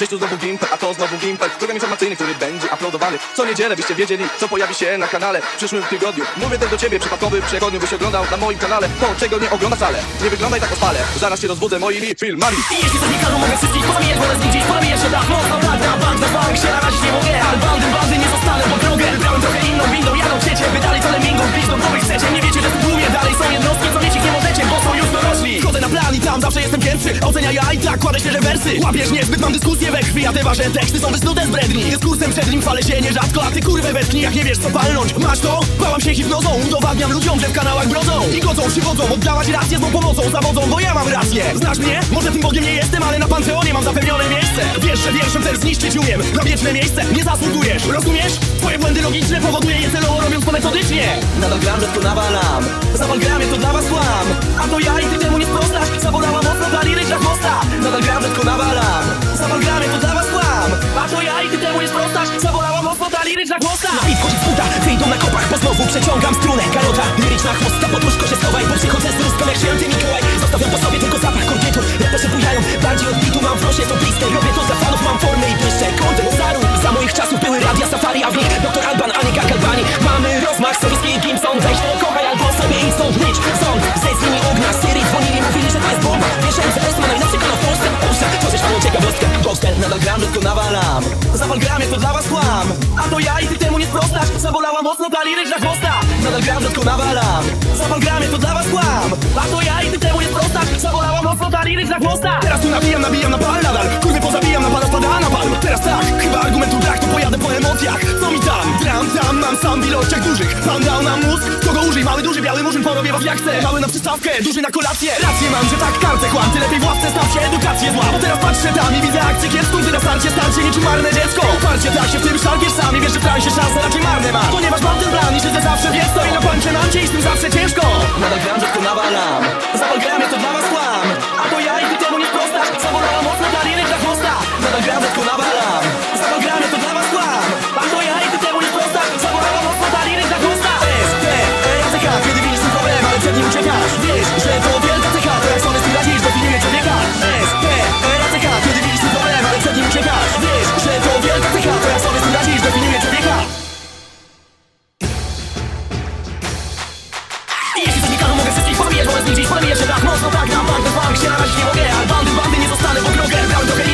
Cześć tu znowu Gimper, a to znowu Gimper Program informacyjny, który będzie uploadowany Co niedzielę byście wiedzieli, co pojawi się na kanale W przyszłym tygodniu Mówię też do ciebie, przypadkowy przechodniu Byś oglądał na moim kanale To, czego nie ogląda wcale Nie wyglądaj tak ospale Zaraz się rozbudzę moimi filmami I jeśli mi każą, mogę wszystkich pozamieniać Wolę zniszczyć, pozamieniać się tak mocno Tak, na bank, na bank jestem pierwszy Ocenia ja i tak kładę świeże wersy. Łapiesz niezbyt, mam dyskusję we krwi A te wasze teksty są wysnute z bredni. Dyskursem przed nim chwalę się nierzadko A ty kurwę wetknij, jak nie wiesz co palnąć Masz to? Bałam się hipnozą Udowadniam ludziom, że w kanałach brodzą. I godzą, przywodzą, oddawać rację z mą pomocą Zawodzą, bo ja mam rację. Znasz mnie? Może tym Bogiem nie jestem, ale na Panteonie mam zapewnione miejsce. Wiesz, że wierszem też zniszczyć umiem Na wieczne miejsce nie zasługujesz. Rozumiesz? Twoje błędy logiczne powoduje je celowo robiąc to metodycznie Nadal gram, że to nawalam. Zawal to dla was kłam A to ja i ty nawalam Zawal gramie, to dla was kłam. A to ja i ty temu nie sprostasz Zabolała mocno ta liryczna chmosta I wchodzi z buta, wyjdą na kopach Bo znowu przeciągam strunę. Karota, liryczna chmosta Pod łóżko się schowaj, bo przychodzę z ruską jak święty Mikołaj. Zostawiam po sobie tylko zapach gram, tylko nawalam. Zawal gramie, to dla was kłam. A to ja i ty temu nie sprostasz Zabolała mocno ta liryczna chwosta Nadal gram, tylko nawalam. Zawal gramie, to dla was kłam. A to ja i ty temu nie sprostasz Zabolała mocno ta liryczna chwosta Teraz tu nabijam, nabijam na pal nadal. Kurwy pozabijam, na pala spada na palm Teraz tak, chyba argumentu brak, to pojadę po emocjach. Co mi tam? Dram, tam, mam sam w ilościach dużych duży, biały murzyn, porobię was jak chcę. Mały na przystawkę, duży na kolację. Rację mam, że tak kartę kłam. Ty lepiej w ławce staw się, edukację zła. Bo teraz patrzę tam i widzę akcję kiepską. Ty na starcie starcie niczym marne dziecko. Uparcie tak się w tym szarpiesz sam i wiesz, że w transie szanse raczej marne ma. Ponieważ mam ten plan i siedzę zawsze wiesz co I na pancie mam cię i z tym zawsze ciężko znidzić Podam jeszcze dach, tak mocno tak, dam bank do bank tak Się narazić nie mogę, ale bandy, bandy nie zostanę Bo Kroger brałem do